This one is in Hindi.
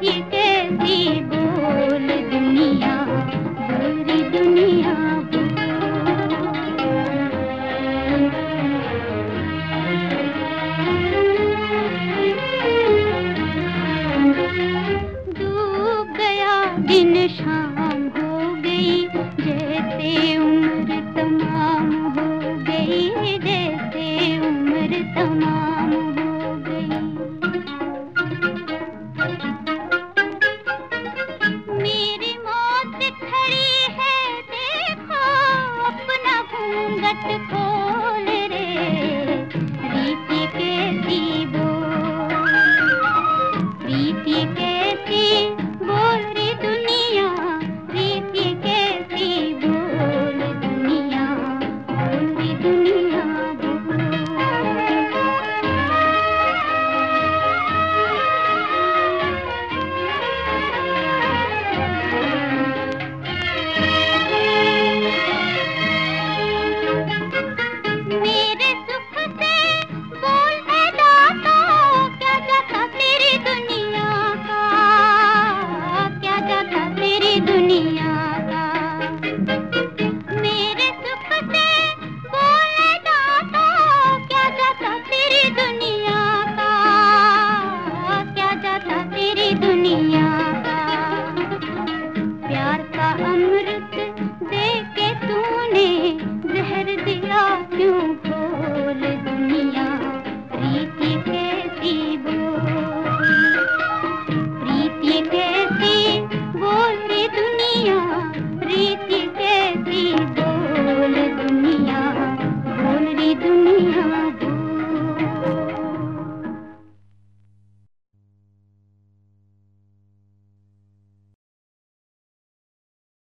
थी कैसी बोल दुनिया बुरी दुनिया डूब गया दिन शाम हो गई, जैसे उम्र तमाम हो गई, जैसे उम्र तमाम रट को प्रीति